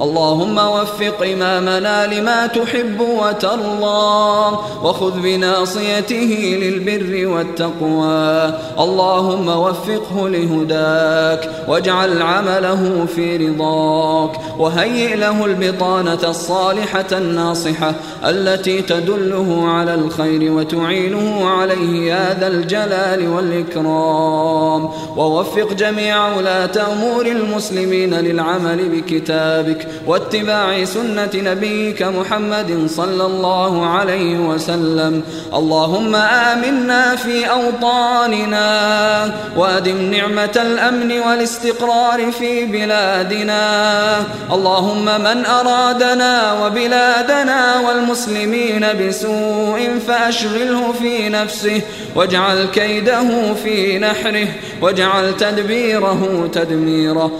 اللهم وفق إمامنا لما تحب وترضى وخذ بناصيته للبر والتقوى. اللهم وفقه لهداك واجعل عمله في رضاك وهيئ له البطانة الصالحة الناصحة التي تدله على الخير وتعينه عليه يا ذا الجلال والإكرام. ووفق جميع ولاة أمور المسلمين للعمل بكتابك واتباع سنة نبيك محمد صلى الله عليه وسلم. اللهم آمنا في أوطاننا وأدم نعمة الأمن والاستقرار في بلادنا. اللهم من أرادنا وبلادنا والمسلمين بسوء فأشغله في نفسه واجعل كيده في نحره واجعل تدبيره تدميره.